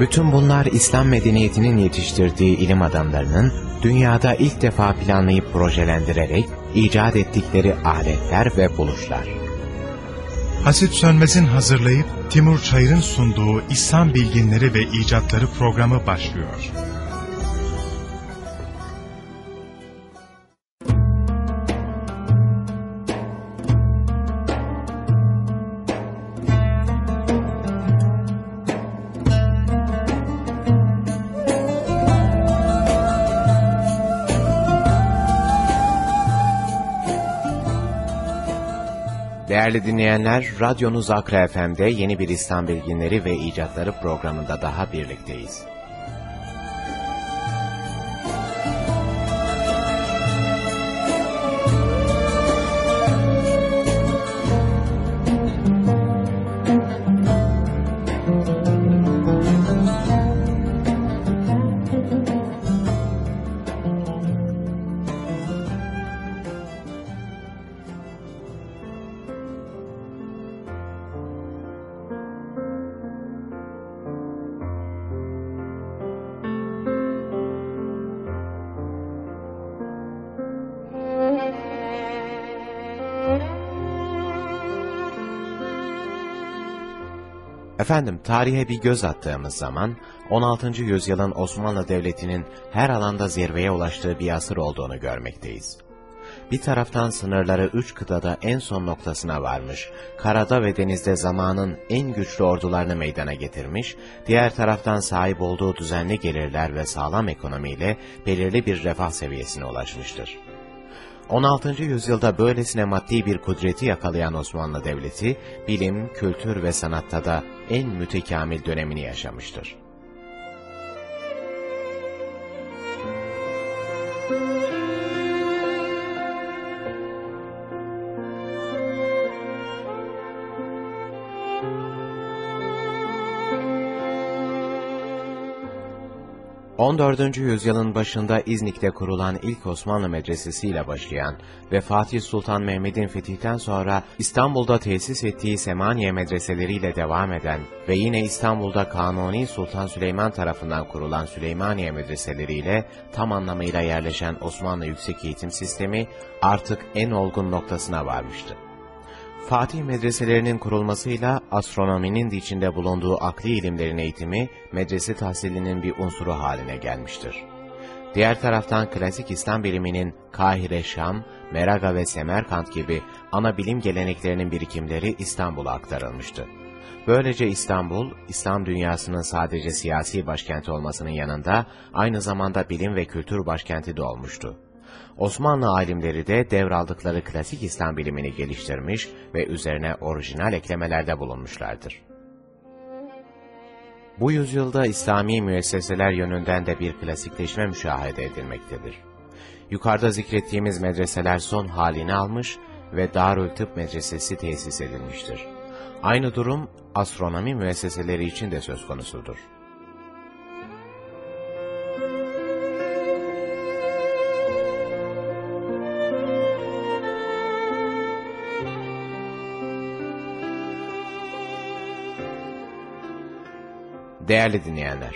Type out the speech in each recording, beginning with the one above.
Bütün bunlar İslam medeniyetinin yetiştirdiği ilim adamlarının dünyada ilk defa planlayıp projelendirerek icat ettikleri aletler ve buluşlar. Hasit Sönmez'in hazırlayıp Timur Çayır'ın sunduğu İslam Bilginleri ve İcatları programı başlıyor. Değerli dinleyenler, radyonuz Akra FM'de yeni bir İslam Bilginleri ve İcatları programında daha birlikteyiz. Efendim, tarihe bir göz attığımız zaman, 16. yüzyılın Osmanlı Devleti'nin her alanda zirveye ulaştığı bir asır olduğunu görmekteyiz. Bir taraftan sınırları üç kıtada en son noktasına varmış, karada ve denizde zamanın en güçlü ordularını meydana getirmiş, diğer taraftan sahip olduğu düzenli gelirler ve sağlam ekonomiyle belirli bir refah seviyesine ulaşmıştır. 16. yüzyılda böylesine maddi bir kudreti yakalayan Osmanlı Devleti, bilim, kültür ve sanatta da en mütekamil dönemini yaşamıştır. 14. yüzyılın başında İznik'te kurulan ilk Osmanlı medresesiyle başlayan ve Fatih Sultan Mehmet'in fetihten sonra İstanbul'da tesis ettiği Semaniye medreseleriyle devam eden ve yine İstanbul'da Kanuni Sultan Süleyman tarafından kurulan Süleymaniye medreseleriyle tam anlamıyla yerleşen Osmanlı yüksek eğitim sistemi artık en olgun noktasına varmıştı. Fatih medreselerinin kurulmasıyla astronominin de içinde bulunduğu akli ilimlerin eğitimi medrese tahsilinin bir unsuru haline gelmiştir. Diğer taraftan klasik İslam biliminin Kahire, Şam, Meraga ve Semerkant gibi ana bilim geleneklerinin birikimleri İstanbul'a aktarılmıştı. Böylece İstanbul, İslam dünyasının sadece siyasi başkenti olmasının yanında aynı zamanda bilim ve kültür başkenti de olmuştu. Osmanlı alimleri de devraldıkları klasik İslam bilimini geliştirmiş ve üzerine orijinal eklemelerde bulunmuşlardır. Bu yüzyılda İslami müesseseler yönünden de bir klasikleşme müşahede edilmektedir. Yukarıda zikrettiğimiz medreseler son halini almış ve Darül Tıp Medresesi tesis edilmiştir. Aynı durum astronomi müesseseleri için de söz konusudur. Değerli dinleyenler,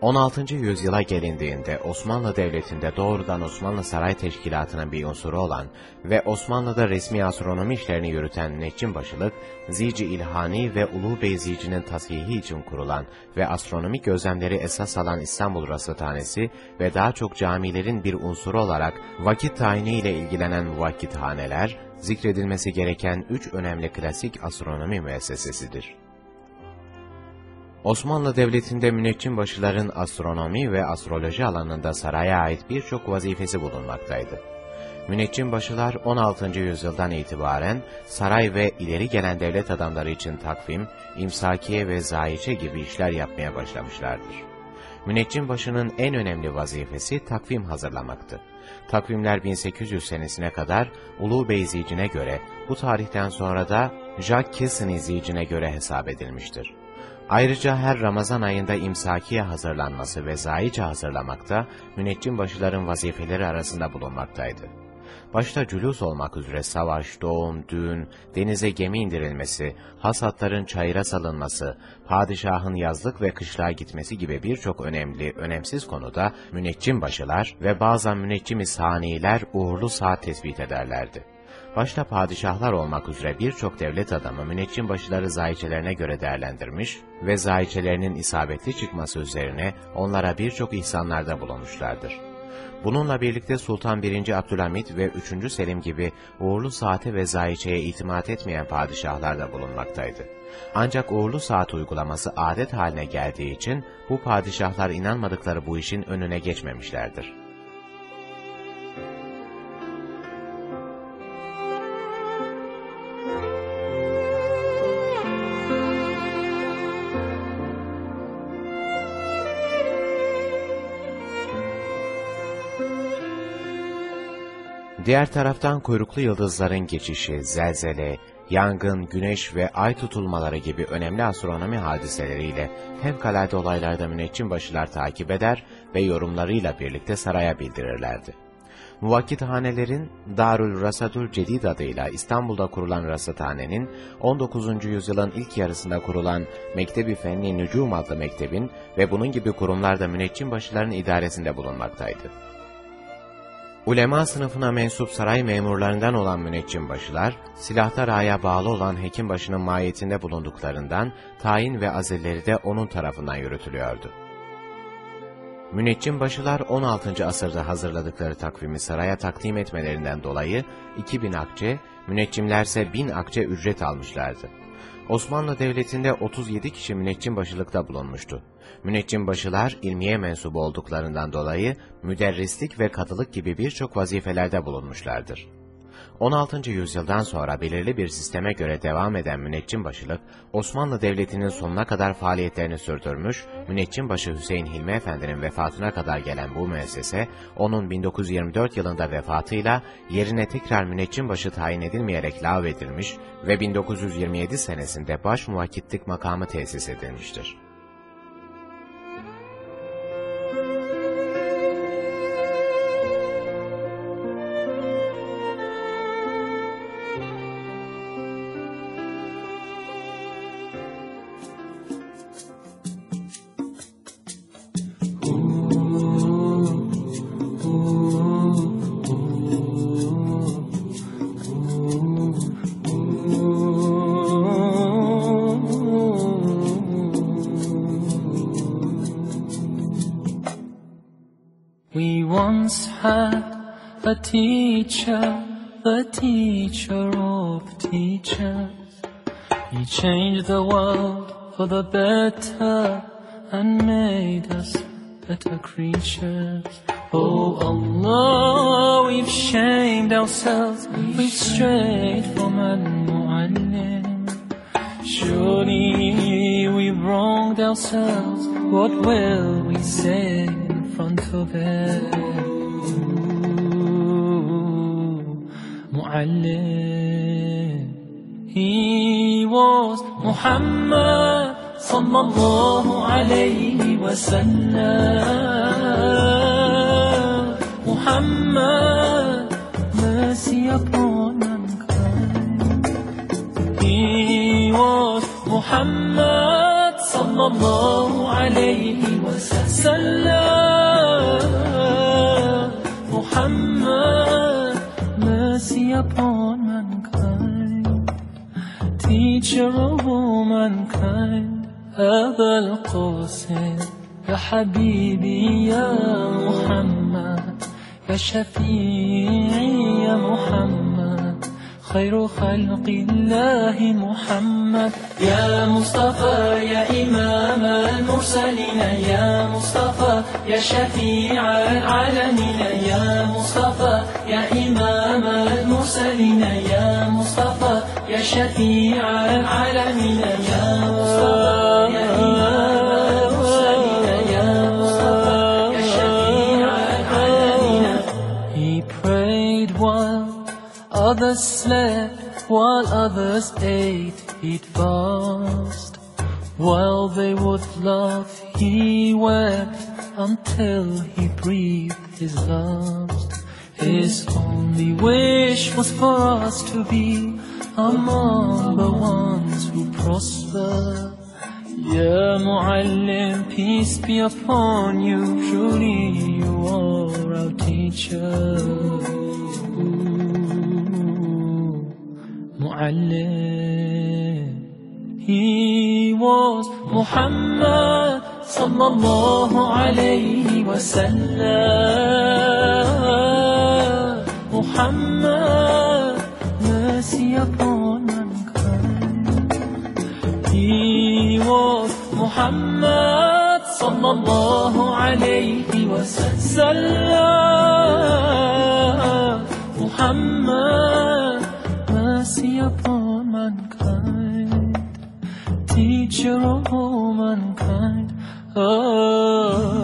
16. yüzyıla gelindiğinde Osmanlı Devleti'nde doğrudan Osmanlı Saray Teşkilatı'nın bir unsuru olan ve Osmanlı'da resmi astronomi işlerini yürüten Müneccim Başılık, Zici İlhani ve Ulu Bey Zici'nin tasihi için kurulan ve astronomik gözlemleri esas alan İstanbul Rasathanesi ve daha çok camilerin bir unsuru olarak vakit tayini ile ilgilenen muvakithaneler, zikredilmesi gereken üç önemli klasik astronomi müessesesidir. Osmanlı Devleti'nde müneccim başıların astronomi ve astroloji alanında saraya ait birçok vazifesi bulunmaktaydı. Müneccim başılar 16. yüzyıldan itibaren saray ve ileri gelen devlet adamları için takvim, imsakiye ve zayiçe gibi işler yapmaya başlamışlardır. Müneccim başının en önemli vazifesi takvim hazırlamaktı. Takvimler 1800 senesine kadar Ulu Bey zicine göre, bu tarihten sonra da Jacques Cassini zicine göre hesap edilmiştir. Ayrıca her Ramazan ayında imsakiye hazırlanması ve zayice hazırlamakta müneccim başıların vazifeleri arasında bulunmaktaydı. Başta cülus olmak üzere savaş, doğum, düğün, denize gemi indirilmesi, hasatların çayıra salınması, padişahın yazlık ve kışlığa gitmesi gibi birçok önemli, önemsiz konuda müneccim başılar ve bazen müneccim saniyeler uğurlu saat tespit ederlerdi. Başta padişahlar olmak üzere birçok devlet adamı müneccim başıları zayiçelerine göre değerlendirmiş ve zayiçelerinin isabetli çıkması üzerine onlara birçok ihsanlarda bulunmuşlardır. Bununla birlikte Sultan 1. Abdülhamit ve 3. Selim gibi uğurlu saate ve zayiçeye itimat etmeyen padişahlar da bulunmaktaydı. Ancak uğurlu saat uygulaması adet haline geldiği için bu padişahlar inanmadıkları bu işin önüne geçmemişlerdir. Diğer taraftan kuyruklu yıldızların geçişi, zelzele, yangın, güneş ve ay tutulmaları gibi önemli astronomi hadiseleriyle fevkalade olaylarda müneccim başılar takip eder ve yorumlarıyla birlikte saraya bildirirlerdi. Muvakkithanelerin Darül Rasadül Cedid adıyla İstanbul'da kurulan rasathanenin 19. yüzyılın ilk yarısında kurulan Mektebi Fenni Nücum adlı mektebin ve bunun gibi kurumlarda müneccim başıların idaresinde bulunmaktaydı. Ulema sınıfına mensup saray memurlarından olan müneccim başılar, silahta raya bağlı olan hekim başının mahiyetinde bulunduklarından tayin ve azilleri de onun tarafından yürütülüyordu. Müneccim başılar 16. asırda hazırladıkları takvimi saraya takdim etmelerinden dolayı 2000 akçe, müneccimlerse 1000 akçe ücret almışlardı. Osmanlı Devleti'nde 37 kişi müneccim başılıkta bulunmuştu. Müneccim başılar ilmiye mensubu olduklarından dolayı müderrislik ve kadılık gibi birçok vazifelerde bulunmuşlardır. 16. yüzyıldan sonra belirli bir sisteme göre devam eden müneccim başılık, Osmanlı Devleti'nin sonuna kadar faaliyetlerini sürdürmüş, müneccimbaşı Hüseyin Hilmi Efendi'nin vefatına kadar gelen bu müessese, onun 1924 yılında vefatıyla yerine tekrar müneccimbaşı tayin edilmeyerek lağvedilmiş ve 1927 senesinde baş muvakkitlik makamı tesis edilmiştir. the world for the better and made us better creatures. Oh Allah, we've shamed ourselves, we've strayed from Al-Mu'allim. Surely we've wronged ourselves, what will we say in front of it? Mu'allim, he was محمد صلى الله عليه وسلم. محمد ما سيكون إيوه محمد صلى الله عليه وسلم. محمد ما سيكون all mankind, أبا القاسم. يا حبيبي يا محمد يا شفيعي يا محمد. خير خلق الله محمد. يا مصطفى يا إمام المرسلين. يا مصطفى يا شفيع العالمين. يا مصطفى يا إمام المرسلين. يا مصطفى يا شفيع العالمين يا He prayed while others slept while others ate. He'd fast while they would laugh. He wept until he breathed his last. His only wish was for us to be among the ones who prosper. Ya Muallim, peace be upon you, truly you are our teacher. Muallim, he was Muhammad sallallahu alayhi wa sallam. Muhammad, يكون من كان إيوه محمد صلى الله عليه وسلم محمد Mercy upon mankind. Teacher of all mankind. Oh.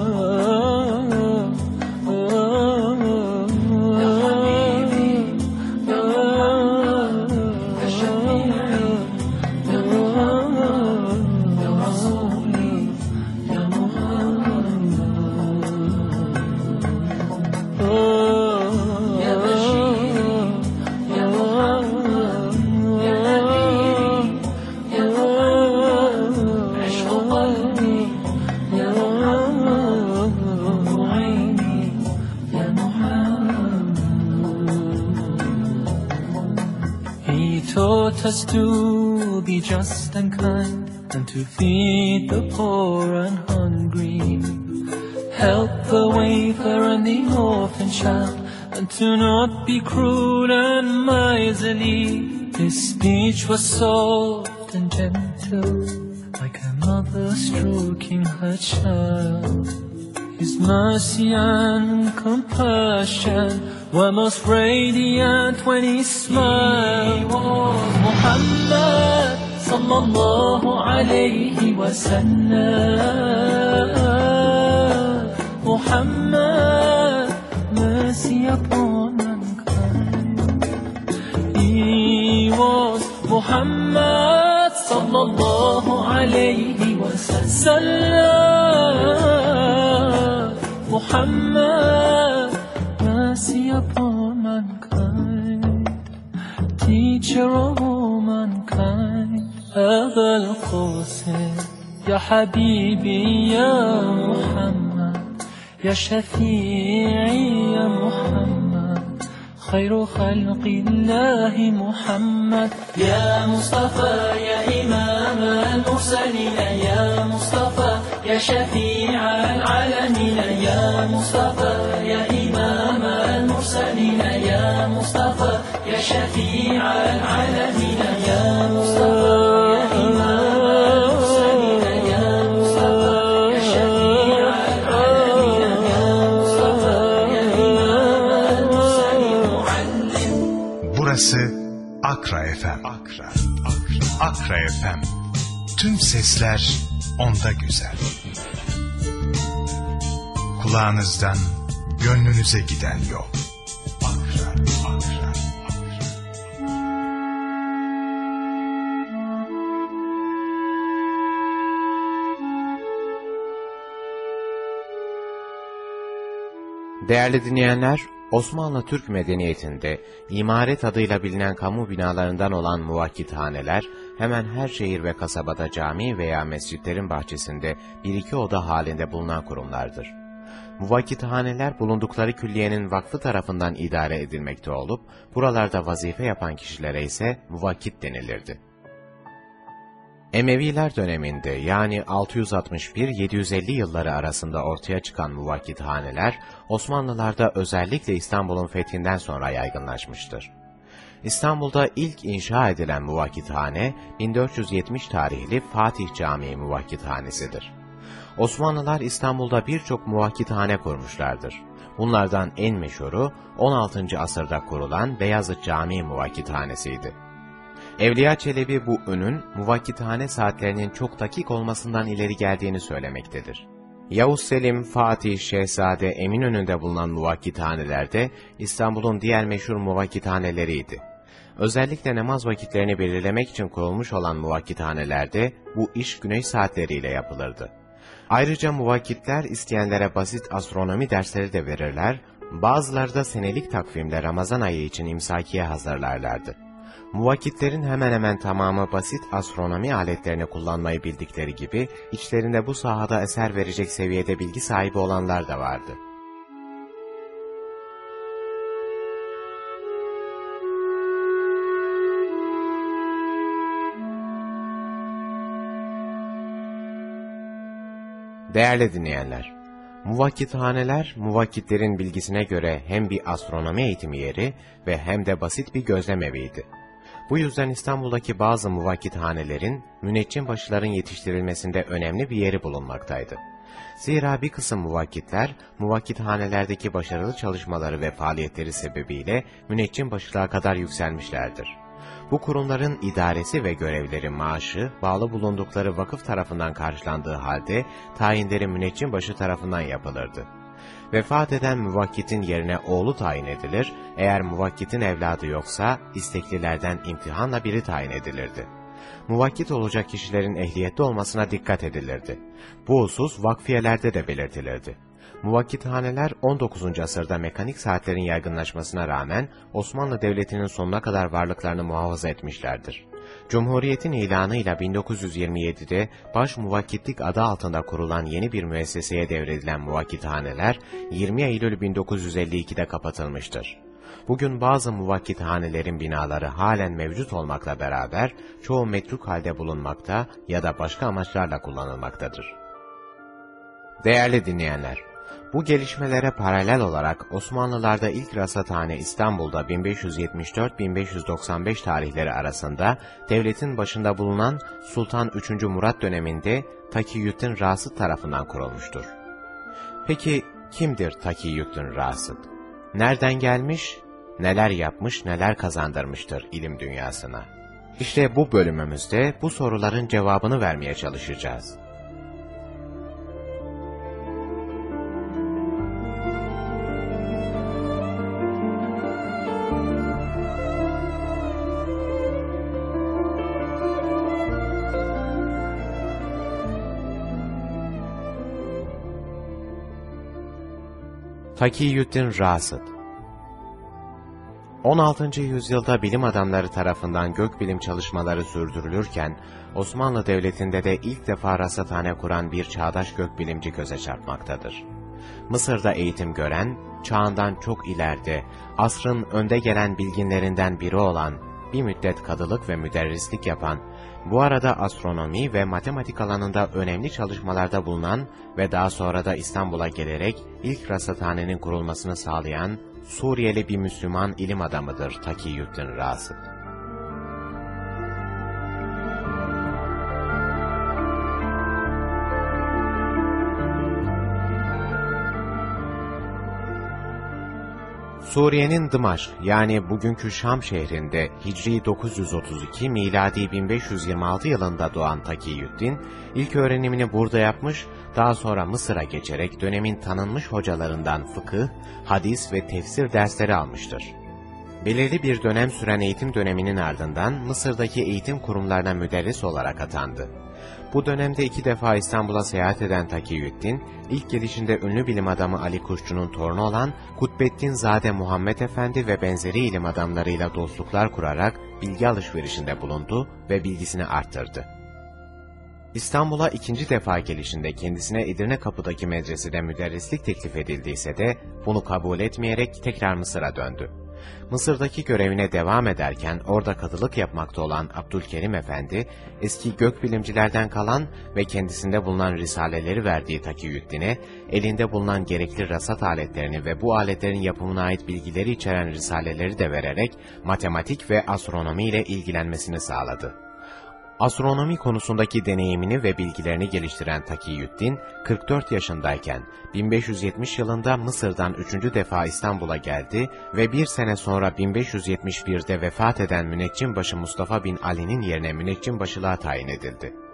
Us to be just and kind and to feed the poor and hungry. Help the wafer and the orphan child and to not be cruel and miserly. His speech was soft and gentle like a mother stroking her child. His mercy and compassion were most radiant when he smiled he was Muhammad صلى الله عليه وسلم Muhammad, mercy upon mankind he was Muhammad صلى الله عليه وسلم Muhammad. حبيبي يا محمد يا شفيعي يا محمد خير خلق الله محمد. يا مصطفى يا إمام المرسلين يا مصطفى يا شفيع العالمين يا مصطفى يا إمام المرسلين يا مصطفى يا شفيع العالمين يا مصطفى. Akra, FM. Tüm sesler onda güzel. Kulağınızdan gönlünüze giden yol. Akra, Akra. Değerli dinleyenler, Osmanlı Türk medeniyetinde imaret adıyla bilinen kamu binalarından olan muvakkithaneler, hemen her şehir ve kasabada cami veya mescitlerin bahçesinde bir iki oda halinde bulunan kurumlardır. Muvakkithaneler bulundukları külliyenin vakfı tarafından idare edilmekte olup, buralarda vazife yapan kişilere ise muvakkit denilirdi. Emeviler döneminde yani 661-750 yılları arasında ortaya çıkan muvakkithaneler, Osmanlılarda özellikle İstanbul'un fethinden sonra yaygınlaşmıştır. İstanbul'da ilk inşa edilen muvakkithane, 1470 tarihli Fatih Camii Muvakkithanesidir. Osmanlılar İstanbul'da birçok muvakkithane kurmuşlardır. Bunlardan en meşhuru 16. asırda kurulan Beyazıt Camii Muvakkithanesi'ydi. Evliya Çelebi bu önün muvakkithane saatlerinin çok dakik olmasından ileri geldiğini söylemektedir. Yavuz Selim, Fatih, Şehzade, Eminönü'nde bulunan muvakkithanelerde İstanbul'un diğer meşhur muvakkithaneleriydi. Özellikle namaz vakitlerini belirlemek için kurulmuş olan muvakkithanelerde bu iş güneş saatleriyle yapılırdı. Ayrıca muvakkitler isteyenlere basit astronomi dersleri de verirler, bazıları da senelik takvimle Ramazan ayı için imsakiye hazırlarlardı. Muvakkitlerin hemen hemen tamamı basit astronomi aletlerini kullanmayı bildikleri gibi, içlerinde bu sahada eser verecek seviyede bilgi sahibi olanlar da vardı. Değerli dinleyenler, muvakkithaneler, muvakkitlerin bilgisine göre hem bir astronomi eğitimi yeri ve hem de basit bir gözlem eviydi. Bu yüzden İstanbul'daki bazı muvakkithanelerin, müneccim başların yetiştirilmesinde önemli bir yeri bulunmaktaydı. Zira bir kısım muvakkitler, muvakkithanelerdeki başarılı çalışmaları ve faaliyetleri sebebiyle müneccim başlığa kadar yükselmişlerdir. Bu kurumların idaresi ve görevleri maaşı, bağlı bulundukları vakıf tarafından karşılandığı halde, tayinleri müneccim başı tarafından yapılırdı. Vefat eden muvakkitin yerine oğlu tayin edilir, eğer muvakkitin evladı yoksa, isteklilerden imtihanla biri tayin edilirdi. Muvakkit olacak kişilerin ehliyetli olmasına dikkat edilirdi. Bu husus vakfiyelerde de belirtilirdi. Muvakkithaneler 19. asırda mekanik saatlerin yaygınlaşmasına rağmen Osmanlı Devleti'nin sonuna kadar varlıklarını muhafaza etmişlerdir. Cumhuriyetin ilanıyla 1927'de baş muvakkitlik adı altında kurulan yeni bir müesseseye devredilen muvakkithaneler 20 Eylül 1952'de kapatılmıştır. Bugün bazı muvakkithanelerin binaları halen mevcut olmakla beraber çoğu metruk halde bulunmakta ya da başka amaçlarla kullanılmaktadır. Değerli dinleyenler, bu gelişmelere paralel olarak Osmanlılarda ilk rasathane İstanbul'da 1574-1595 tarihleri arasında devletin başında bulunan Sultan 3. Murat döneminde Takiyüddin Rasıd tarafından kurulmuştur. Peki kimdir Takiyüddin Rasıd? Nereden gelmiş, neler yapmış, neler kazandırmıştır ilim dünyasına? İşte bu bölümümüzde bu soruların cevabını vermeye çalışacağız. Takiyüddin Rasıd 16. yüzyılda bilim adamları tarafından gökbilim çalışmaları sürdürülürken, Osmanlı Devleti'nde de ilk defa rasathane kuran bir çağdaş gökbilimci göze çarpmaktadır. Mısır'da eğitim gören, çağından çok ileride, asrın önde gelen bilginlerinden biri olan, bir müddet kadılık ve müderrislik yapan bu arada astronomi ve matematik alanında önemli çalışmalarda bulunan ve daha sonra da İstanbul'a gelerek ilk rasathanenin kurulmasını sağlayan Suriyeli bir Müslüman ilim adamıdır Takiyüddin Rasıd. Suriye'nin Dımaşk yani bugünkü Şam şehrinde Hicri 932 miladi 1526 yılında doğan Takiyüddin, ilk öğrenimini burada yapmış, daha sonra Mısır'a geçerek dönemin tanınmış hocalarından fıkıh, hadis ve tefsir dersleri almıştır. Belirli bir dönem süren eğitim döneminin ardından Mısır'daki eğitim kurumlarına müderris olarak atandı. Bu dönemde iki defa İstanbul'a seyahat eden Takiyüddin, ilk gelişinde ünlü bilim adamı Ali Kuşçu'nun torunu olan Kutbettin Zade Muhammed Efendi ve benzeri ilim adamlarıyla dostluklar kurarak bilgi alışverişinde bulundu ve bilgisini arttırdı. İstanbul'a ikinci defa gelişinde kendisine Edirne Kapı'daki medresede müderrislik teklif edildiyse de bunu kabul etmeyerek tekrar Mısır'a döndü. Mısır'daki görevine devam ederken orada kadılık yapmakta olan Abdülkerim Efendi, eski gökbilimcilerden kalan ve kendisinde bulunan risaleleri verdiği Takiyüddin'e, elinde bulunan gerekli rasat aletlerini ve bu aletlerin yapımına ait bilgileri içeren risaleleri de vererek matematik ve astronomi ile ilgilenmesini sağladı. Astronomi konusundaki deneyimini ve bilgilerini geliştiren Takiyüddin, 44 yaşındayken 1570 yılında Mısır'dan üçüncü defa İstanbul'a geldi ve bir sene sonra 1571'de vefat eden müneccimbaşı Mustafa bin Ali'nin yerine müneccimbaşılığa tayin edildi.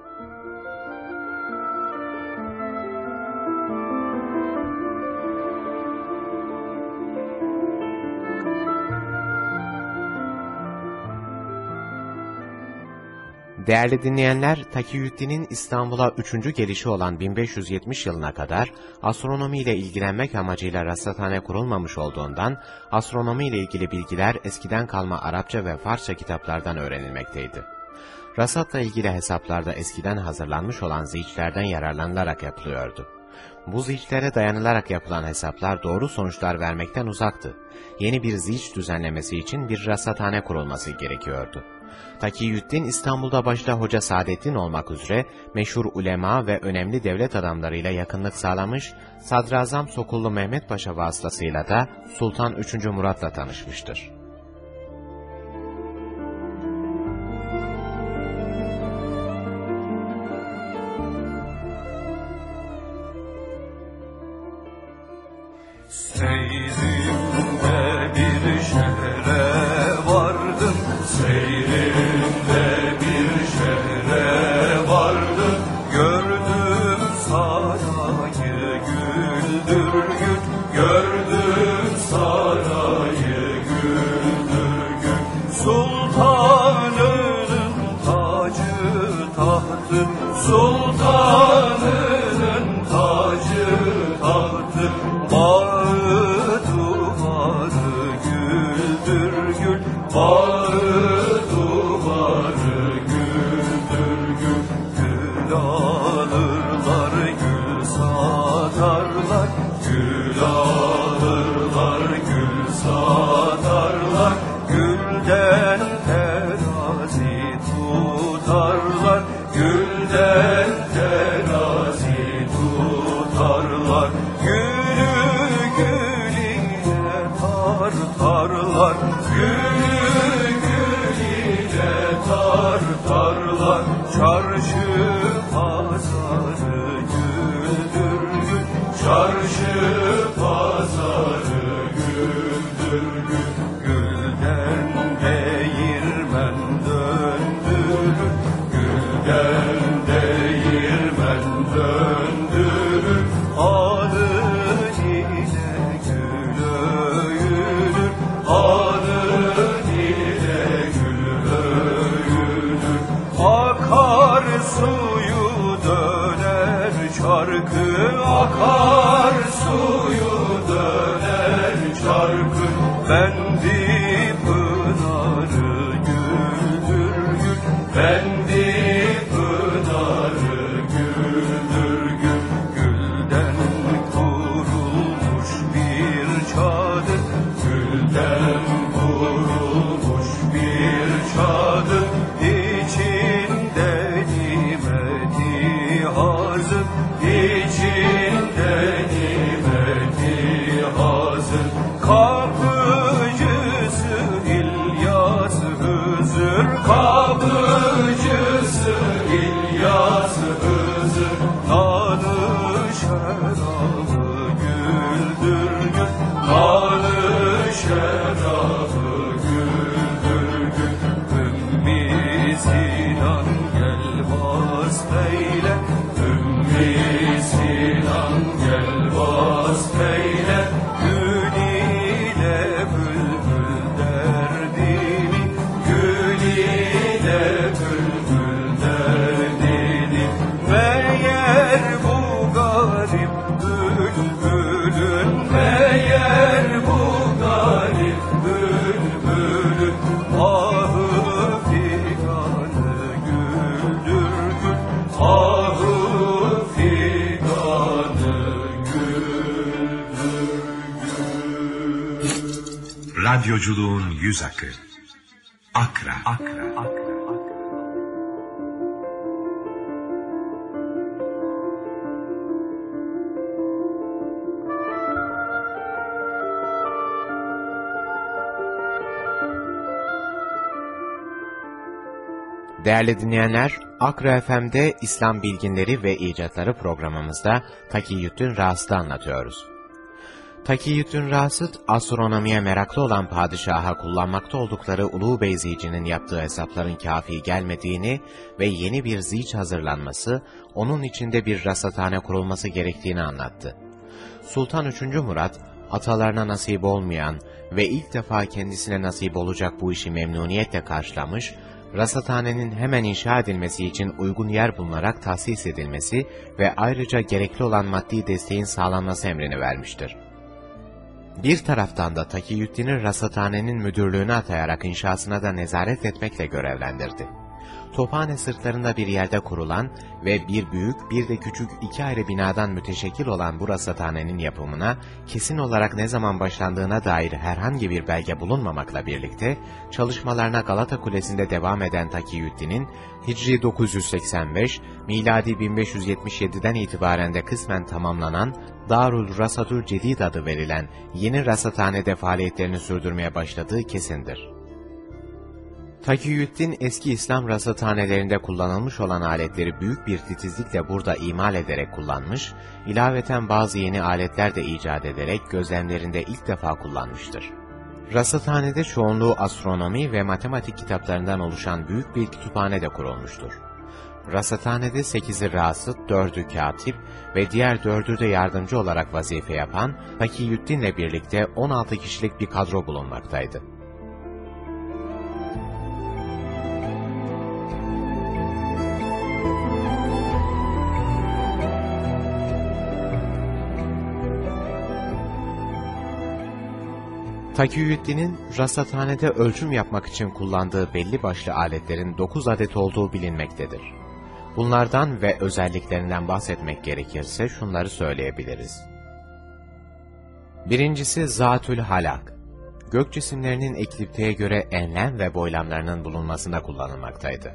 Değerli dinleyenler, Takiyüddin'in İstanbul'a üçüncü gelişi olan 1570 yılına kadar astronomi ile ilgilenmek amacıyla rasathane kurulmamış olduğundan, astronomi ile ilgili bilgiler eskiden kalma Arapça ve Farsça kitaplardan öğrenilmekteydi. Rasatla ilgili hesaplarda eskiden hazırlanmış olan ziyçlerden yararlanılarak yapılıyordu. Bu ziyçlere dayanılarak yapılan hesaplar doğru sonuçlar vermekten uzaktı. Yeni bir ziyç düzenlemesi için bir rasathane kurulması gerekiyordu. Takiyüddin İstanbul'da başta Hoca Saadettin olmak üzere meşhur ulema ve önemli devlet adamlarıyla yakınlık sağlamış, Sadrazam Sokullu Mehmet Paşa vasıtasıyla da Sultan 3. Murat'la tanışmıştır. Seyrimde bir şehre tacı tahtı Sultanının tacı hazır İçinde Radyoculuğun yüz akı. Akra. Akra. Akra. Değerli dinleyenler, Akra FM'de İslam bilginleri ve icatları programımızda Takiyüddin Rasıd'ı anlatıyoruz. Takiyüddin Rasıd, astronomiye meraklı olan padişaha kullanmakta oldukları Ulu Beyzici'nin yaptığı hesapların kafi gelmediğini ve yeni bir ziç hazırlanması, onun içinde bir rasathane kurulması gerektiğini anlattı. Sultan 3. Murat, atalarına nasip olmayan ve ilk defa kendisine nasip olacak bu işi memnuniyetle karşılamış, rasathanenin hemen inşa edilmesi için uygun yer bulunarak tahsis edilmesi ve ayrıca gerekli olan maddi desteğin sağlanması emrini vermiştir. Bir taraftan da Takiyüddin'i rasathanenin müdürlüğüne atayarak inşasına da nezaret etmekle görevlendirdi. Tophane sırtlarında bir yerde kurulan ve bir büyük bir de küçük iki ayrı binadan müteşekkil olan bu rasathanenin yapımına kesin olarak ne zaman başlandığına dair herhangi bir belge bulunmamakla birlikte çalışmalarına Galata Kulesi'nde devam eden Takiyüddin'in Hicri 985, miladi 1577'den itibaren de kısmen tamamlanan Darul Rasatul Cedid adı verilen yeni rasathanede faaliyetlerini sürdürmeye başladığı kesindir. Takiyüddin eski İslam rasathanelerinde kullanılmış olan aletleri büyük bir titizlikle burada imal ederek kullanmış, ilaveten bazı yeni aletler de icat ederek gözlemlerinde ilk defa kullanmıştır. Rasathanede çoğunluğu astronomi ve matematik kitaplarından oluşan büyük bir kütüphane de kurulmuştur. Rasathanede 8'i rasıt, 4'ü katip ve diğer 4'ü de yardımcı olarak vazife yapan Takiyüddin'le birlikte 16 kişilik bir kadro bulunmaktaydı. Takiyüddin'in rasathanede ölçüm yapmak için kullandığı belli başlı aletlerin 9 adet olduğu bilinmektedir. Bunlardan ve özelliklerinden bahsetmek gerekirse şunları söyleyebiliriz. Birincisi Zatül Halak. Gök cisimlerinin eklipteye göre enlem ve boylamlarının bulunmasında kullanılmaktaydı.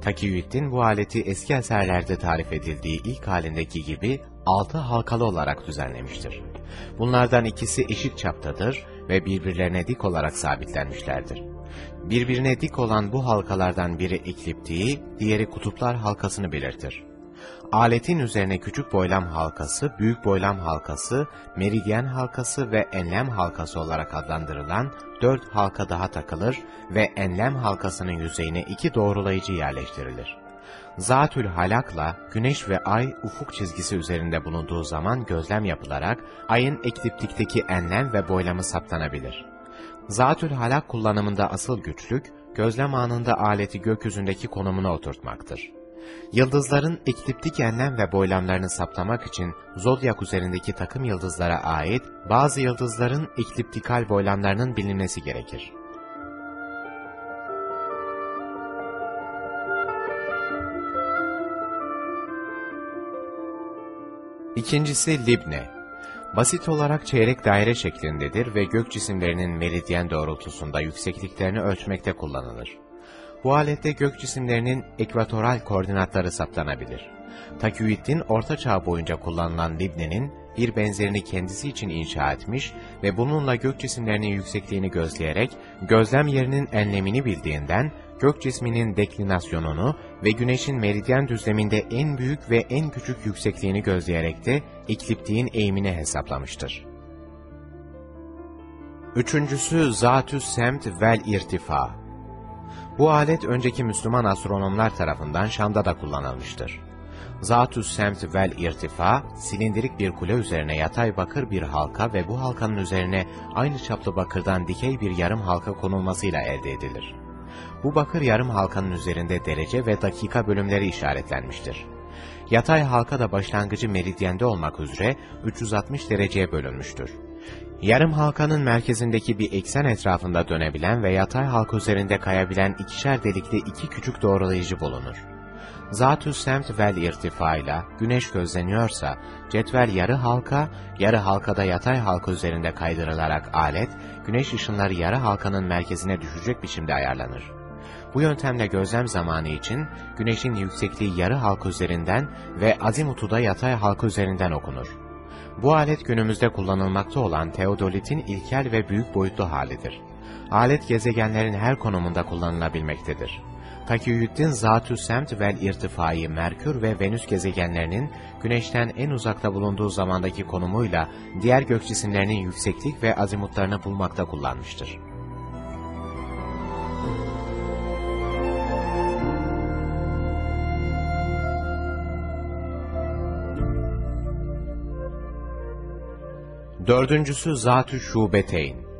Takiyüddin bu aleti eski eserlerde tarif edildiği ilk halindeki gibi altı halkalı olarak düzenlemiştir. Bunlardan ikisi eşit çaptadır ve birbirlerine dik olarak sabitlenmişlerdir. Birbirine dik olan bu halkalardan biri ekliptiği, diğeri kutuplar halkasını belirtir. Aletin üzerine küçük boylam halkası, büyük boylam halkası, meridyen halkası ve enlem halkası olarak adlandırılan dört halka daha takılır ve enlem halkasının yüzeyine iki doğrulayıcı yerleştirilir. Zatül halakla güneş ve ay ufuk çizgisi üzerinde bulunduğu zaman gözlem yapılarak ayın ekliptikteki enlem ve boylamı saptanabilir. Zatül halak kullanımında asıl güçlük, gözlem anında aleti gökyüzündeki konumuna oturtmaktır. Yıldızların ekliptik enlem ve boylamlarını saptamak için zodyak üzerindeki takım yıldızlara ait bazı yıldızların ekliptikal boylamlarının bilinmesi gerekir. İkincisi Libne. Basit olarak çeyrek daire şeklindedir ve gök cisimlerinin meridyen doğrultusunda yüksekliklerini ölçmekte kullanılır. Bu alette gök cisimlerinin ekvatoral koordinatları saptanabilir. Taküiddin Orta Çağ boyunca kullanılan Libne'nin bir benzerini kendisi için inşa etmiş ve bununla gök cisimlerinin yüksekliğini gözleyerek gözlem yerinin enlemini bildiğinden gök cisminin deklinasyonunu ve güneşin meridyen düzleminde en büyük ve en küçük yüksekliğini gözleyerek de ekliptiğin eğimini hesaplamıştır. Üçüncüsü Zatüs Semt vel irtifa. Bu alet önceki Müslüman astronomlar tarafından Şam'da da kullanılmıştır. Zatüs Semt vel irtifa, silindirik bir kule üzerine yatay bakır bir halka ve bu halkanın üzerine aynı çaplı bakırdan dikey bir yarım halka konulmasıyla elde edilir. Bu bakır yarım halkanın üzerinde derece ve dakika bölümleri işaretlenmiştir. Yatay halka da başlangıcı meridyende olmak üzere 360 dereceye bölünmüştür. Yarım halkanın merkezindeki bir eksen etrafında dönebilen ve yatay halka üzerinde kayabilen ikişer delikli iki küçük doğrulayıcı bulunur. Zatü semt vel irtifayla güneş gözleniyorsa, cetvel yarı halka, yarı halkada yatay halka üzerinde kaydırılarak alet, güneş ışınları yarı halkanın merkezine düşecek biçimde ayarlanır. Bu yöntemle gözlem zamanı için güneşin yüksekliği yarı halka üzerinden ve azimutu da yatay halka üzerinden okunur. Bu alet günümüzde kullanılmakta olan teodolitin ilkel ve büyük boyutlu halidir. Alet gezegenlerin her konumunda kullanılabilmektedir. Takiyüddin Zatü Semt vel irtifayı Merkür ve Venüs gezegenlerinin Güneş'ten en uzakta bulunduğu zamandaki konumuyla diğer gök cisimlerinin yükseklik ve azimutlarını bulmakta kullanmıştır. Dördüncüsü Zatü Şubeteyn.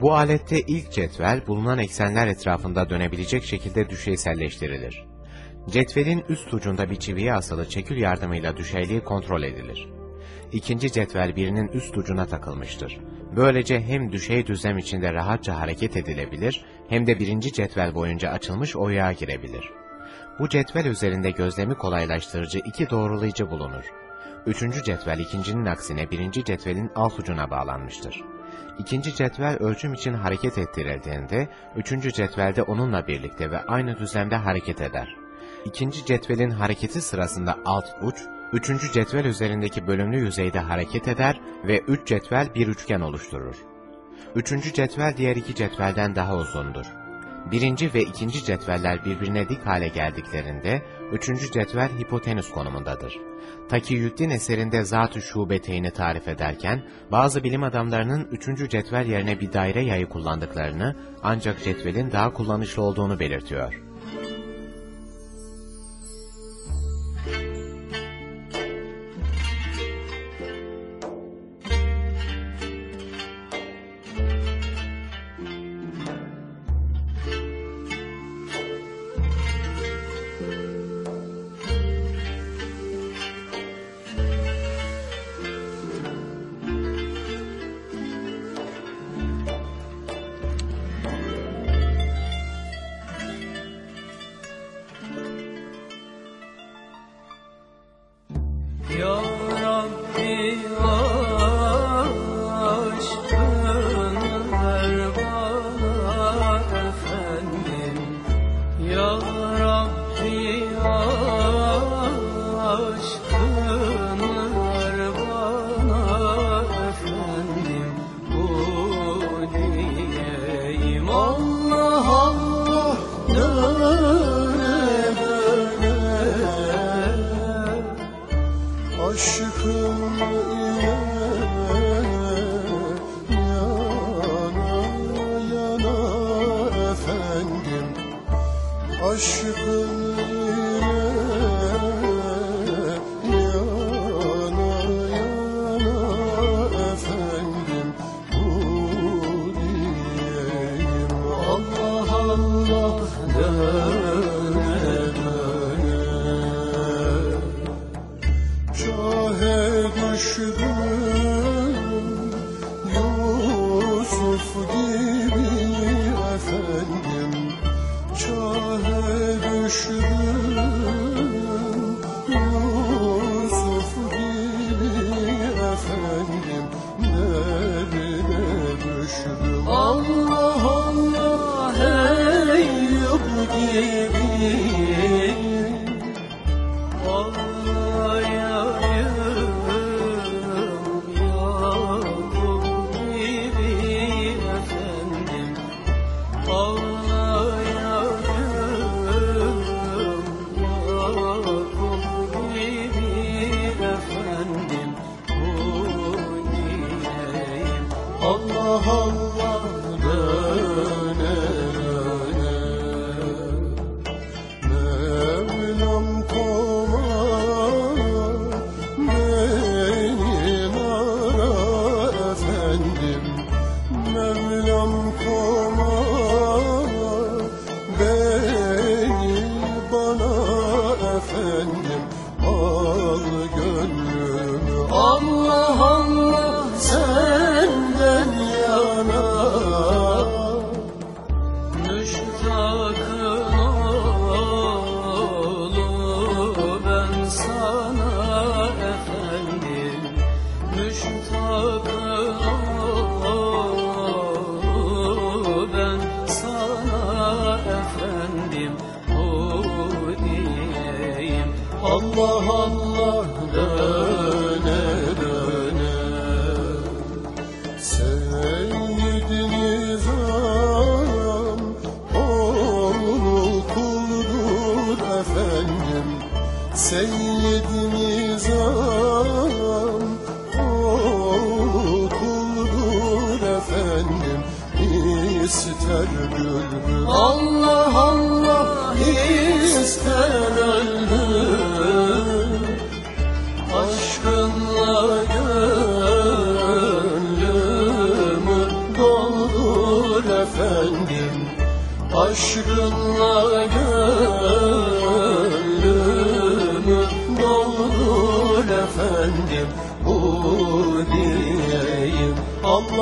Bu alette ilk cetvel bulunan eksenler etrafında dönebilecek şekilde düşeyselleştirilir. Cetvelin üst ucunda bir çiviye asılı çekül yardımıyla düşeyliği kontrol edilir. İkinci cetvel birinin üst ucuna takılmıştır. Böylece hem düşey düzlem içinde rahatça hareket edilebilir, hem de birinci cetvel boyunca açılmış oyuğa girebilir. Bu cetvel üzerinde gözlemi kolaylaştırıcı iki doğrulayıcı bulunur. Üçüncü cetvel ikincinin aksine birinci cetvelin alt ucuna bağlanmıştır. İkinci cetvel ölçüm için hareket ettirildiğinde, üçüncü cetvelde onunla birlikte ve aynı düzlemde hareket eder. İkinci cetvelin hareketi sırasında alt uç, üçüncü cetvel üzerindeki bölümlü yüzeyde hareket eder ve üç cetvel bir üçgen oluşturur. Üçüncü cetvel diğer iki cetvelden daha uzundur. Birinci ve ikinci cetveller birbirine dik hale geldiklerinde, üçüncü cetvel hipotenüs konumundadır. Takiyüddin eserinde Zat-ı Şubeteyni tarif ederken, bazı bilim adamlarının üçüncü cetvel yerine bir daire yayı kullandıklarını, ancak cetvelin daha kullanışlı olduğunu belirtiyor. Efendim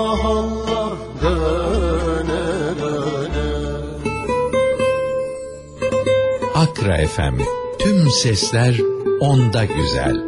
Allah döne döne Akra FM. Tüm sesler onda güzel.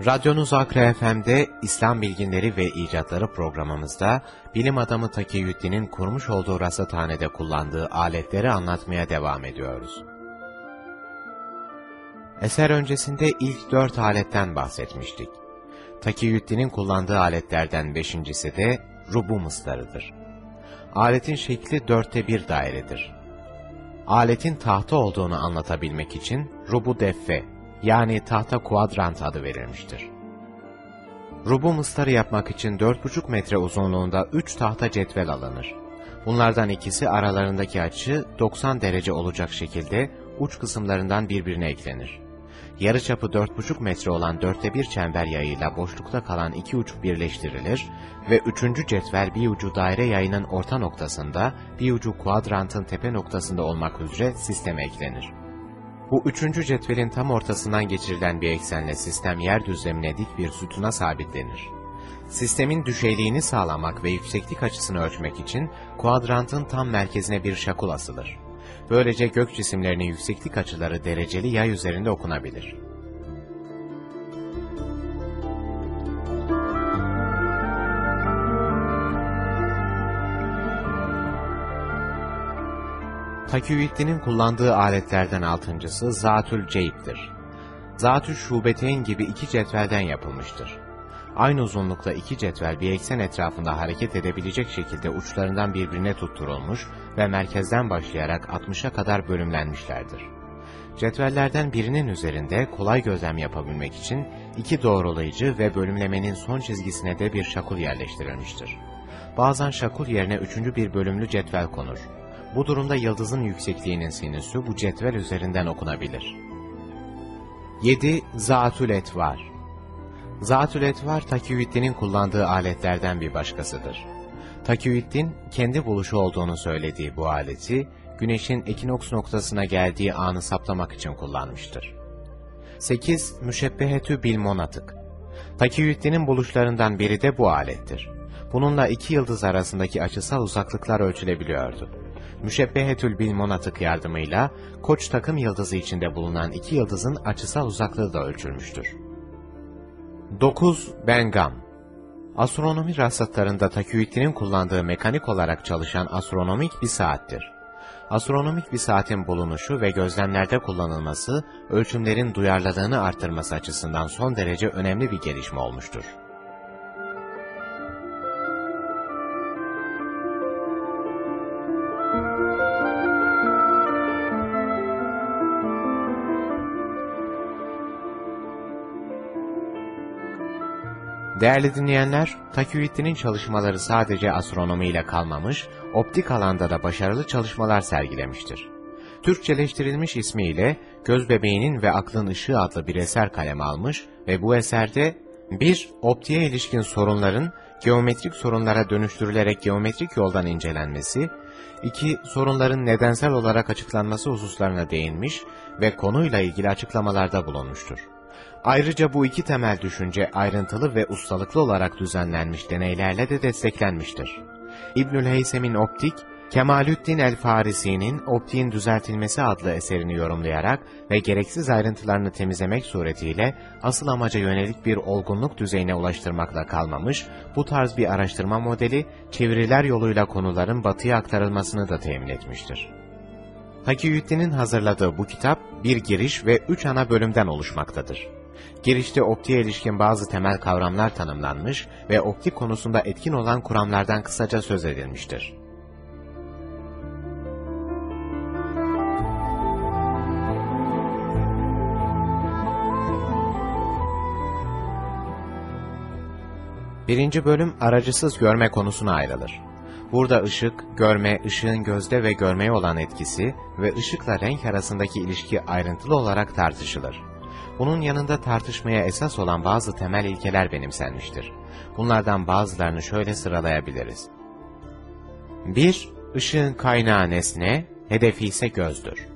Radyonuz Akra FM'de İslam Bilginleri ve İcatları programımızda bilim adamı Takiyüddin'in kurmuş olduğu rasathanede kullandığı aletleri anlatmaya devam ediyoruz. Eser öncesinde ilk dört aletten bahsetmiştik. Takiyüddin'in kullandığı aletlerden beşincisi de rubu mıstarıdır. Aletin şekli dörtte bir dairedir. Aletin tahta olduğunu anlatabilmek için rubu deffe yani tahta kuadrant adı verilmiştir. Rubu mıstarı yapmak için 4,5 metre uzunluğunda 3 tahta cetvel alınır. Bunlardan ikisi aralarındaki açı 90 derece olacak şekilde uç kısımlarından birbirine eklenir. Yarıçapı 4,5 metre olan dörtte bir çember yayıyla boşlukta kalan iki uç birleştirilir ve üçüncü cetvel bir ucu daire yayının orta noktasında, bir ucu kuadrantın tepe noktasında olmak üzere sisteme eklenir. Bu üçüncü cetvelin tam ortasından geçirilen bir eksenle sistem yer düzlemine dik bir sütuna sabitlenir. Sistemin düşeyliğini sağlamak ve yükseklik açısını ölçmek için kuadrantın tam merkezine bir şakul asılır. Böylece gök cisimlerinin yükseklik açıları dereceli yay üzerinde okunabilir. Takiyüddin'in kullandığı aletlerden altıncısı Zatül Ceyb'dir. Zatül Şubeteyn gibi iki cetvelden yapılmıştır. Aynı uzunlukta iki cetvel bir eksen etrafında hareket edebilecek şekilde uçlarından birbirine tutturulmuş ve merkezden başlayarak 60'a kadar bölümlenmişlerdir. Cetvellerden birinin üzerinde kolay gözlem yapabilmek için iki doğrulayıcı ve bölümlemenin son çizgisine de bir şakul yerleştirilmiştir. Bazen şakul yerine üçüncü bir bölümlü cetvel konur. Bu durumda yıldızın yüksekliğinin sinüsü bu cetvel üzerinden okunabilir. 7. Zatül Etvar Zatül Etvar, Takiyüddin'in kullandığı aletlerden bir başkasıdır. Takiyüddin, kendi buluşu olduğunu söylediği bu aleti, güneşin ekinoks noktasına geldiği anı saplamak için kullanmıştır. 8. Müşebbehetü bil monatık buluşlarından biri de bu alettir. Bununla iki yıldız arasındaki açısal uzaklıklar ölçülebiliyordu. Müşebbehetül bil monatık yardımıyla koç takım yıldızı içinde bulunan iki yıldızın açısal uzaklığı da ölçülmüştür. 9. Bengam Astronomi rasatlarında Takiyüddin'in kullandığı mekanik olarak çalışan astronomik bir saattir. Astronomik bir saatin bulunuşu ve gözlemlerde kullanılması, ölçümlerin duyarlılığını artırması açısından son derece önemli bir gelişme olmuştur. Değerli dinleyenler, Takiyüddin'in çalışmaları sadece astronomiyle kalmamış, optik alanda da başarılı çalışmalar sergilemiştir. Türkçeleştirilmiş ismiyle Göz Bebeğinin ve Aklın Işığı adlı bir eser kaleme almış ve bu eserde bir Optiğe ilişkin sorunların geometrik sorunlara dönüştürülerek geometrik yoldan incelenmesi, iki Sorunların nedensel olarak açıklanması hususlarına değinmiş ve konuyla ilgili açıklamalarda bulunmuştur. Ayrıca bu iki temel düşünce ayrıntılı ve ustalıklı olarak düzenlenmiş deneylerle de desteklenmiştir. İbnül Heysem'in Optik, Kemalüddin el-Farisi'nin Optiğin Düzeltilmesi adlı eserini yorumlayarak ve gereksiz ayrıntılarını temizlemek suretiyle asıl amaca yönelik bir olgunluk düzeyine ulaştırmakla kalmamış, bu tarz bir araştırma modeli, çeviriler yoluyla konuların batıya aktarılmasını da temin etmiştir. Takiyüddin'in hazırladığı bu kitap, bir giriş ve üç ana bölümden oluşmaktadır. Girişte optiğe ilişkin bazı temel kavramlar tanımlanmış ve optik konusunda etkin olan kuramlardan kısaca söz edilmiştir. Birinci bölüm aracısız görme konusuna ayrılır. Burada ışık, görme, ışığın gözde ve görmeye olan etkisi ve ışıkla renk arasındaki ilişki ayrıntılı olarak tartışılır. Bunun yanında tartışmaya esas olan bazı temel ilkeler benimsenmiştir. Bunlardan bazılarını şöyle sıralayabiliriz. 1. Işığın kaynağı nesne, hedefi ise gözdür.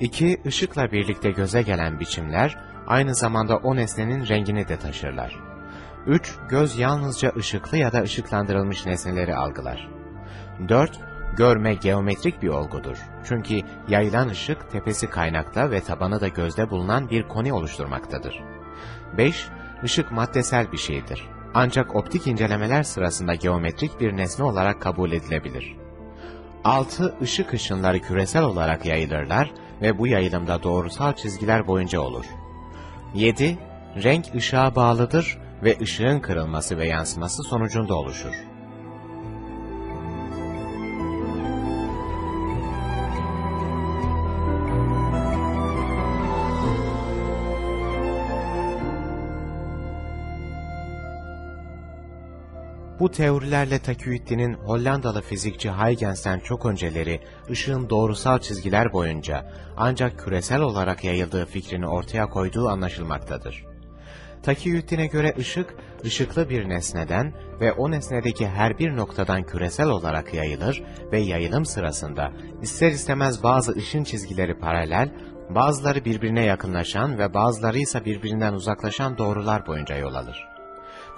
2. Işıkla birlikte göze gelen biçimler, aynı zamanda o nesnenin rengini de taşırlar. 3. Göz yalnızca ışıklı ya da ışıklandırılmış nesneleri algılar. 4. Görme geometrik bir olgudur. Çünkü yayılan ışık tepesi kaynakta ve tabanı da gözde bulunan bir koni oluşturmaktadır. 5. Işık maddesel bir şeydir. Ancak optik incelemeler sırasında geometrik bir nesne olarak kabul edilebilir. 6. Işık ışınları küresel olarak yayılırlar ve bu yayılımda doğrusal çizgiler boyunca olur. 7. Renk ışığa bağlıdır ve ışığın kırılması ve yansıması sonucunda oluşur. Bu teorilerle Takiyüddin'in Hollandalı fizikçi Huygens'ten çok önceleri ışığın doğrusal çizgiler boyunca ancak küresel olarak yayıldığı fikrini ortaya koyduğu anlaşılmaktadır. Takiyüddin'e göre ışık, ışıklı bir nesneden ve o nesnedeki her bir noktadan küresel olarak yayılır ve yayılım sırasında ister istemez bazı ışın çizgileri paralel, bazıları birbirine yakınlaşan ve bazıları ise birbirinden uzaklaşan doğrular boyunca yol alır.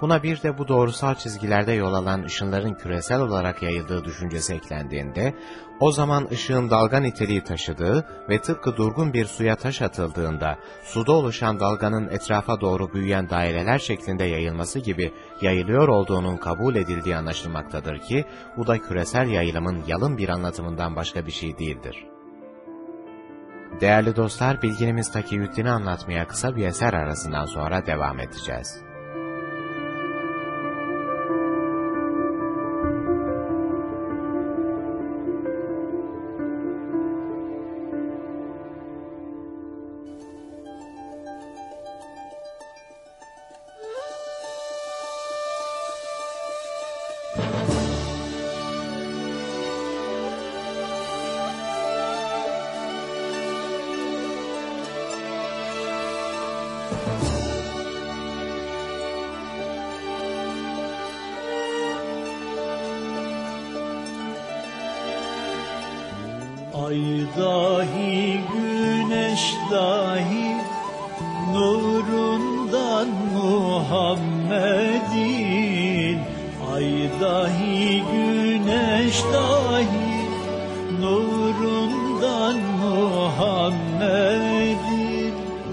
Buna bir de bu doğrusal çizgilerde yol alan ışınların küresel olarak yayıldığı düşüncesi eklendiğinde, o zaman ışığın dalga niteliği taşıdığı ve tıpkı durgun bir suya taş atıldığında, suda oluşan dalganın etrafa doğru büyüyen daireler şeklinde yayılması gibi yayılıyor olduğunun kabul edildiği anlaşılmaktadır ki, bu da küresel yayılımın yalın bir anlatımından başka bir şey değildir. Değerli dostlar, bilginimiz Takiyüddin'i anlatmaya kısa bir eser arasından sonra devam edeceğiz. Ay dahi güneş dahi nurundan Muhammed'in. Ay dahi güneş dahi nurundan Muhammed'in.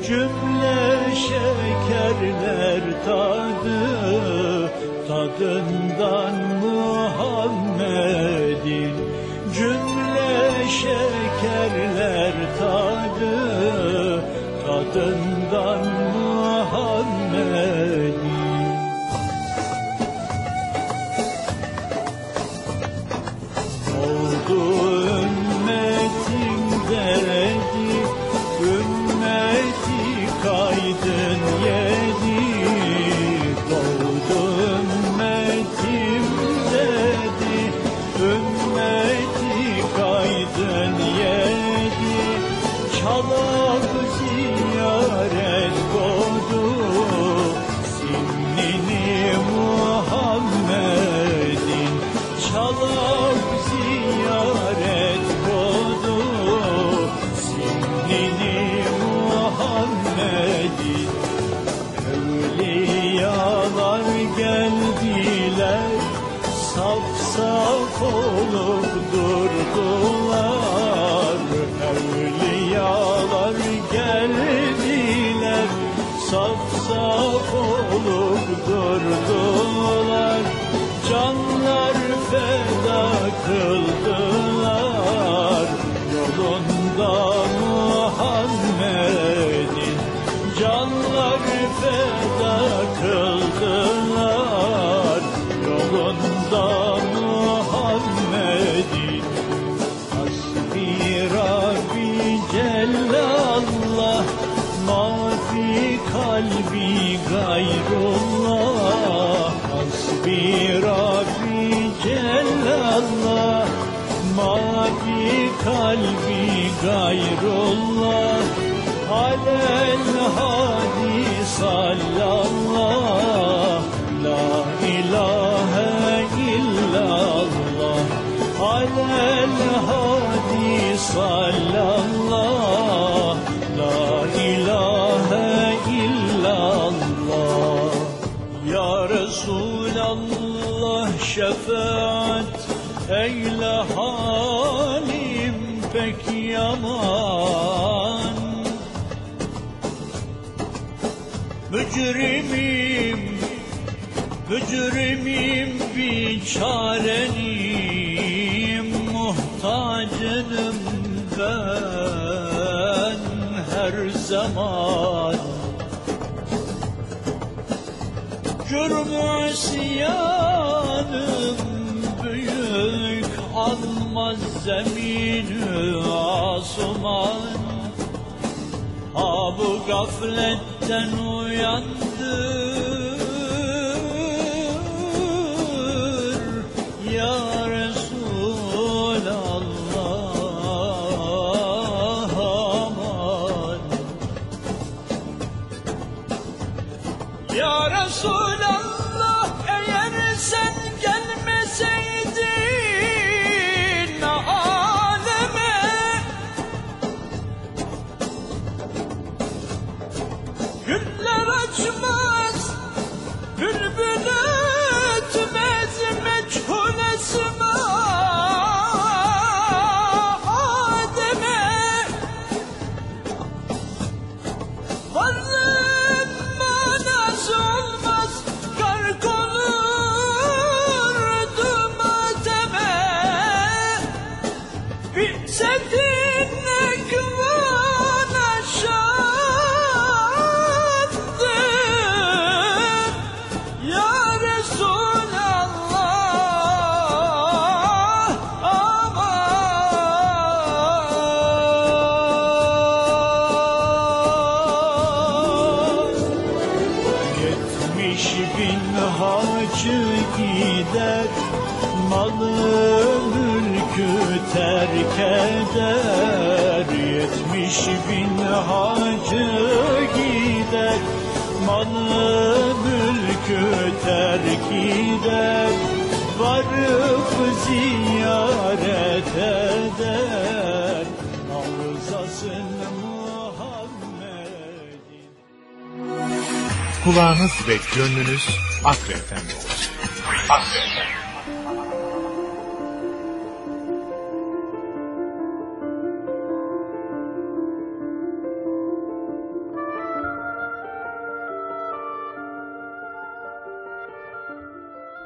Cümle şekerler tadı tadından tadından love. Gayrullah biçarenim Muhtacınım ben her zaman. Cürmü isyanım büyük almaz zemini asuman. Ha bu gafletten uyandır Ya Resulallah Kulağınız ve gönlünüz Akre Efendi olsun.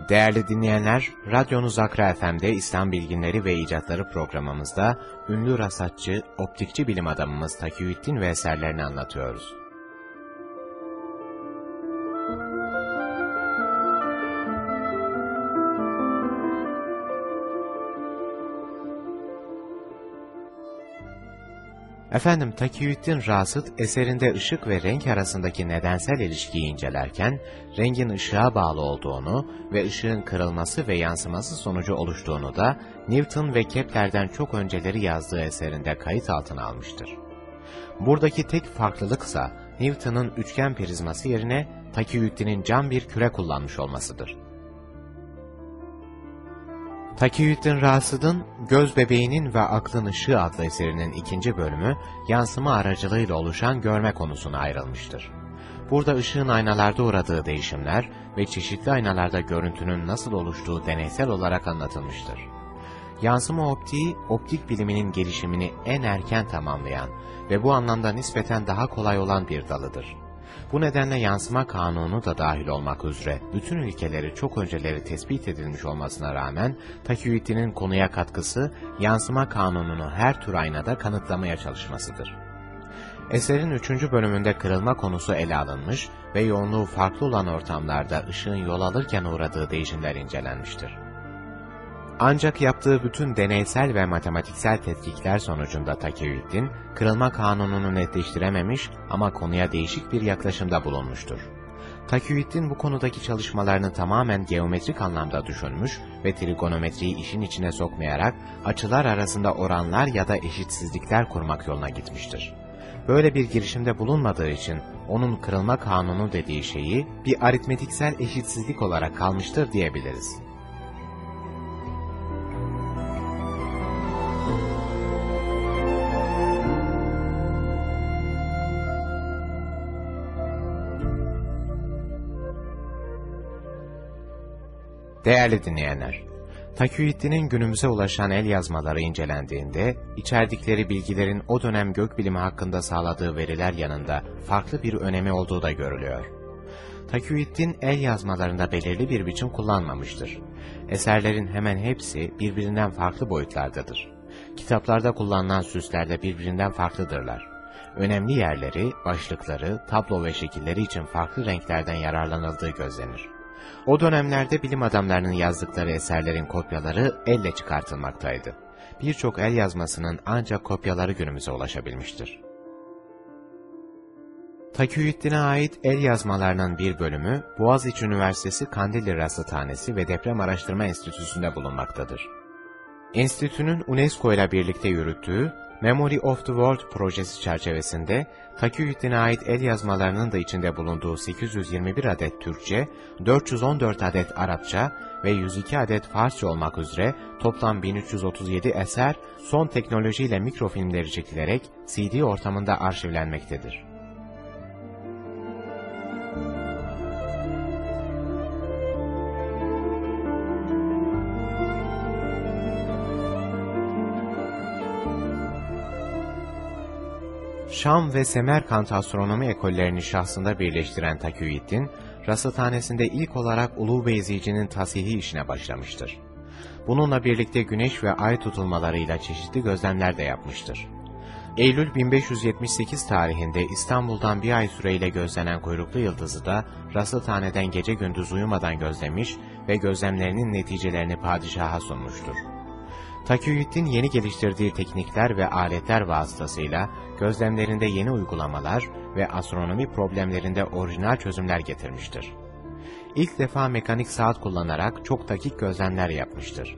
Değerli dinleyenler, Radyonuz Akra FM'de İslam Bilginleri ve İcatları programımızda ünlü rasatçı, optikçi bilim adamımız Takiyüddin ve eserlerini anlatıyoruz. Efendim Takiyüddin Rasıt eserinde ışık ve renk arasındaki nedensel ilişkiyi incelerken, rengin ışığa bağlı olduğunu ve ışığın kırılması ve yansıması sonucu oluştuğunu da Newton ve Kepler'den çok önceleri yazdığı eserinde kayıt altına almıştır. Buradaki tek farklılıksa Newton'un üçgen prizması yerine Takiyüddin'in cam bir küre kullanmış olmasıdır. Takiyüddin Rasıd'ın Göz Bebeğinin ve Aklın Işığı adlı eserinin ikinci bölümü, yansıma aracılığıyla oluşan görme konusuna ayrılmıştır. Burada ışığın aynalarda uğradığı değişimler ve çeşitli aynalarda görüntünün nasıl oluştuğu deneysel olarak anlatılmıştır. Yansıma optiği, optik biliminin gelişimini en erken tamamlayan ve bu anlamda nispeten daha kolay olan bir dalıdır. Bu nedenle yansıma kanunu da dahil olmak üzere bütün ilkeleri çok önceleri tespit edilmiş olmasına rağmen Takiyüddin'in konuya katkısı yansıma kanununu her tür aynada kanıtlamaya çalışmasıdır. Eserin üçüncü bölümünde kırılma konusu ele alınmış ve yoğunluğu farklı olan ortamlarda ışığın yol alırken uğradığı değişimler incelenmiştir. Ancak yaptığı bütün deneysel ve matematiksel tetkikler sonucunda Takiyüddin, kırılma kanununu netleştirememiş ama konuya değişik bir yaklaşımda bulunmuştur. Takiyüddin bu konudaki çalışmalarını tamamen geometrik anlamda düşünmüş ve trigonometriyi işin içine sokmayarak açılar arasında oranlar ya da eşitsizlikler kurmak yoluna gitmiştir. Böyle bir girişimde bulunmadığı için onun kırılma kanunu dediği şeyi bir aritmetiksel eşitsizlik olarak kalmıştır diyebiliriz. Değerli dinleyenler, Takiyüddin'in günümüze ulaşan el yazmaları incelendiğinde, içerdikleri bilgilerin o dönem gökbilimi hakkında sağladığı veriler yanında farklı bir önemi olduğu da görülüyor. Takiyüddin el yazmalarında belirli bir biçim kullanmamıştır. Eserlerin hemen hepsi birbirinden farklı boyutlardadır. Kitaplarda kullanılan süsler de birbirinden farklıdırlar. Önemli yerleri, başlıkları, tablo ve şekilleri için farklı renklerden yararlanıldığı gözlenir. O dönemlerde bilim adamlarının yazdıkları eserlerin kopyaları elle çıkartılmaktaydı. Birçok el yazmasının ancak kopyaları günümüze ulaşabilmiştir. Takiyüddin'e ait el yazmalarının bir bölümü Boğaziçi Üniversitesi Kandilli Rasathanesi ve Deprem Araştırma Enstitüsü'nde bulunmaktadır. Enstitünün UNESCO ile birlikte yürüttüğü Memory of the World projesi çerçevesinde Takiyüddin'e ait el yazmalarının da içinde bulunduğu 821 adet Türkçe, 414 adet Arapça ve 102 adet Farsça olmak üzere toplam 1337 eser son teknolojiyle mikrofilmleri çekilerek CD ortamında arşivlenmektedir. Şam ve Semerkant astronomi ekollerini şahsında birleştiren Takiyüddin, rasathanesinde ilk olarak Ulu Beyzici'nin tasihi işine başlamıştır. Bununla birlikte güneş ve ay tutulmalarıyla çeşitli gözlemler de yapmıştır. Eylül 1578 tarihinde İstanbul'dan bir ay süreyle gözlenen kuyruklu yıldızı da rasathaneden gece gündüz uyumadan gözlemiş ve gözlemlerinin neticelerini padişaha sunmuştur. Takiyüddin yeni geliştirdiği teknikler ve aletler vasıtasıyla gözlemlerinde yeni uygulamalar ve astronomi problemlerinde orijinal çözümler getirmiştir. İlk defa mekanik saat kullanarak çok dakik gözlemler yapmıştır.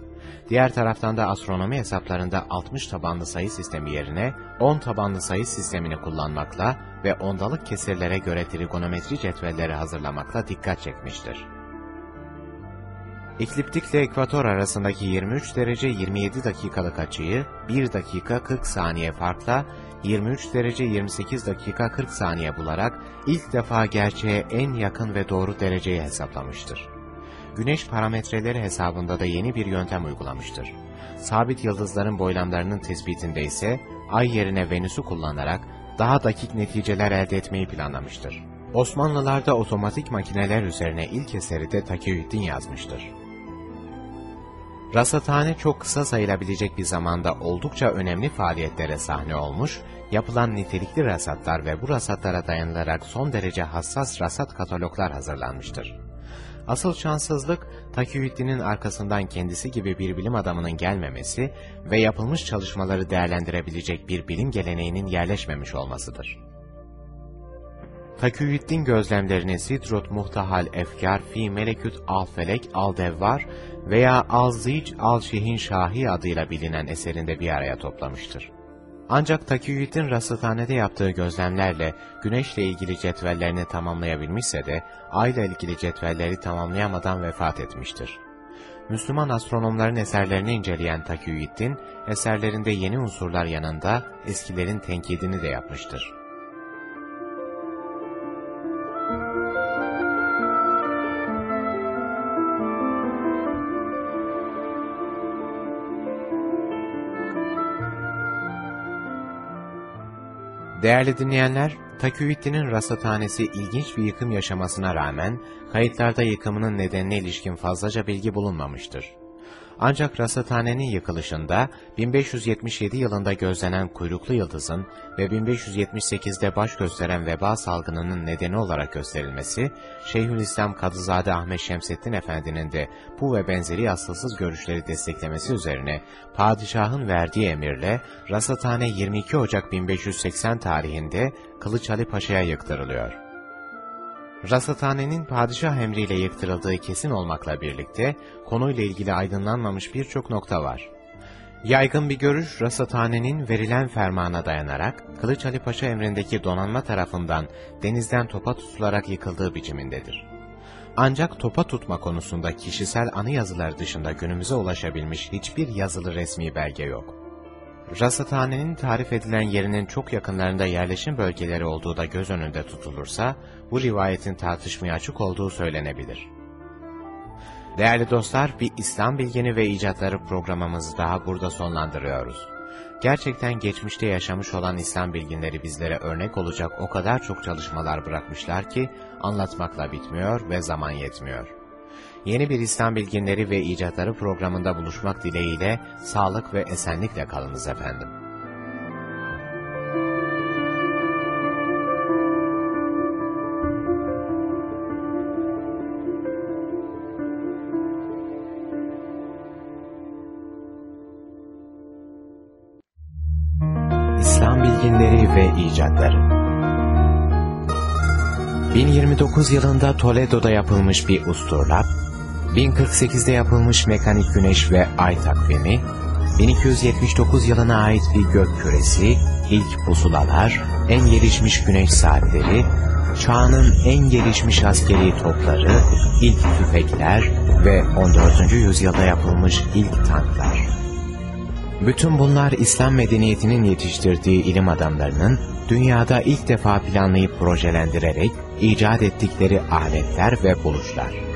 Diğer taraftan da astronomi hesaplarında 60 tabanlı sayı sistemi yerine 10 tabanlı sayı sistemini kullanmakla ve ondalık kesirlere göre trigonometri cetvelleri hazırlamakla dikkat çekmiştir. Ekliptikle ekvator arasındaki 23 derece 27 dakikalık açıyı 1 dakika 40 saniye farkla 23 derece 28 dakika 40 saniye bularak ilk defa gerçeğe en yakın ve doğru dereceyi hesaplamıştır. Güneş parametreleri hesabında da yeni bir yöntem uygulamıştır. Sabit yıldızların boylamlarının tespitinde ise ay yerine Venüs'ü kullanarak daha dakik neticeler elde etmeyi planlamıştır. Osmanlılarda otomatik makineler üzerine ilk eseri de Takiyüddin yazmıştır. Rasathane çok kısa sayılabilecek bir zamanda oldukça önemli faaliyetlere sahne olmuş, yapılan nitelikli rasatlar ve bu rasatlara dayanılarak son derece hassas rasat kataloglar hazırlanmıştır. Asıl şanssızlık, Takiyüddin'in arkasından kendisi gibi bir bilim adamının gelmemesi ve yapılmış çalışmaları değerlendirebilecek bir bilim geleneğinin yerleşmemiş olmasıdır. Takiyüddin gözlemlerini Sidrut Muhtahal Efkar fi Meleküt al Felek al Devvar veya Al-Zic Al-Şihin Şahi adıyla bilinen eserinde bir araya toplamıştır. Ancak Takiyüddin rasathanede yaptığı gözlemlerle güneşle ilgili cetvellerini tamamlayabilmişse de ayla ilgili cetvelleri tamamlayamadan vefat etmiştir. Müslüman astronomların eserlerini inceleyen Takiyüddin, eserlerinde yeni unsurlar yanında eskilerin tenkidini de yapmıştır. Değerli dinleyenler, Takiyüddin'in rasathanesi ilginç bir yıkım yaşamasına rağmen, kayıtlarda yıkımının nedenine ilişkin fazlaca bilgi bulunmamıştır. Ancak rasathanenin yıkılışında 1577 yılında gözlenen kuyruklu yıldızın ve 1578'de baş gösteren veba salgınının nedeni olarak gösterilmesi, Şeyhülislam Kadızade Ahmet Şemseddin Efendi'nin de bu ve benzeri asılsız görüşleri desteklemesi üzerine padişahın verdiği emirle rasathane 22 Ocak 1580 tarihinde Kılıç Ali Paşa'ya yıktırılıyor. Rasathanenin padişah emriyle yıktırıldığı kesin olmakla birlikte konuyla ilgili aydınlanmamış birçok nokta var. Yaygın bir görüş rasathanenin verilen fermana dayanarak Kılıç Ali Paşa emrindeki donanma tarafından denizden topa tutularak yıkıldığı biçimindedir. Ancak topa tutma konusunda kişisel anı yazılar dışında günümüze ulaşabilmiş hiçbir yazılı resmi belge yok. Rasathanenin tarif edilen yerinin çok yakınlarında yerleşim bölgeleri olduğu da göz önünde tutulursa, bu rivayetin tartışmaya açık olduğu söylenebilir. Değerli dostlar, bir İslam bilgini ve icatları programımızı daha burada sonlandırıyoruz. Gerçekten geçmişte yaşamış olan İslam bilginleri bizlere örnek olacak o kadar çok çalışmalar bırakmışlar ki, anlatmakla bitmiyor ve zaman yetmiyor. Yeni bir İslam bilginleri ve icatları programında buluşmak dileğiyle sağlık ve esenlikle kalınız efendim. İslam bilginleri ve icatları 1029 yılında Toledo'da yapılmış bir usturlap, 1048'de yapılmış mekanik güneş ve ay takvimi, 1279 yılına ait bir gök küresi, ilk pusulalar, en gelişmiş güneş saatleri, çağının en gelişmiş askeri topları, ilk tüfekler ve 14. yüzyılda yapılmış ilk tanklar. Bütün bunlar İslam medeniyetinin yetiştirdiği ilim adamlarının dünyada ilk defa planlayıp projelendirerek icat ettikleri aletler ve buluşlar.